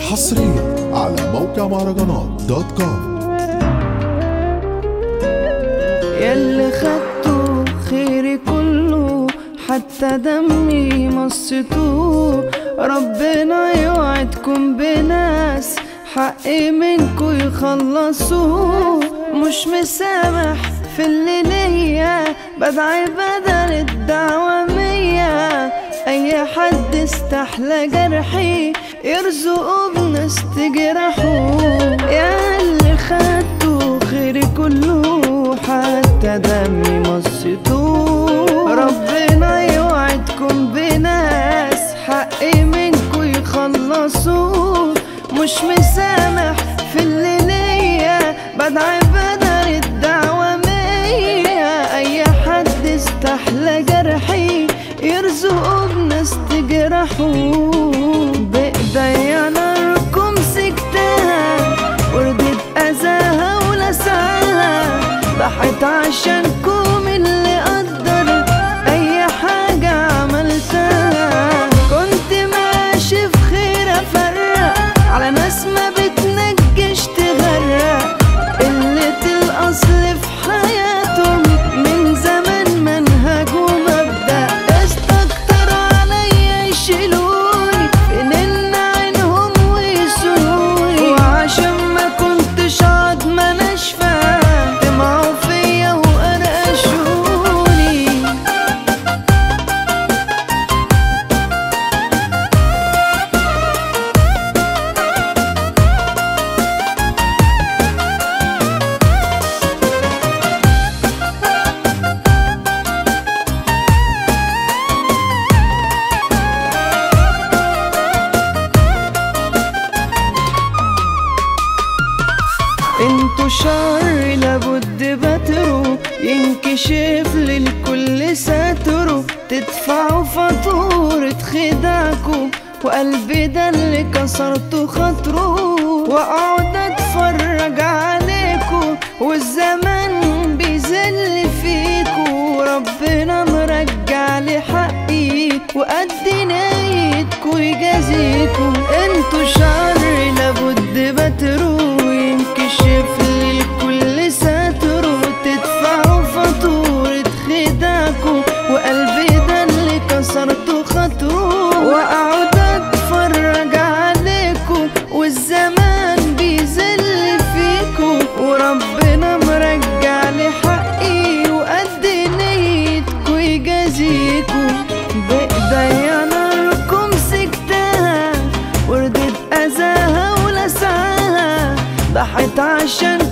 حصريا على موقع مهرجانات دوت كوم ياللي خدته خيري كله حتى دمي مصته ربنا يوعدكم بناس حقي منكو يخلصوه. مش مسامح في اللي ليا بدعي بدل الدعوة مية. أي حد استحلى جرحي يرزقه بناس تجرحه يا اللي خدته خيري كله حتى دمي مصته ربنا يوعدكم بناس حقي منكو يخلصوه مش مسامح في اللي ليا بدعي بناس تجرحوه بإيديا ناركم سكتها وردت أذاها ولسعها ضحت عشانكم أنتوا شر لابد بتروا ينكشف للكل ساتروا تدفعوا فاتورة خداعكوا وقلبي ده اللي كسرته خاطره وأقعد أتفرج عليكوا والزمان بيذل فيكوا ربنا مرجع لي حقي وقد خداعكوا وقلبي ده اللي كسرته خاطره واقعد اتفرج عليكوا والزمان بيذل فيكوا وربنا مرجع لي حقي وقد نيتكوا يجازيكوا بايديا ضحت عشانكم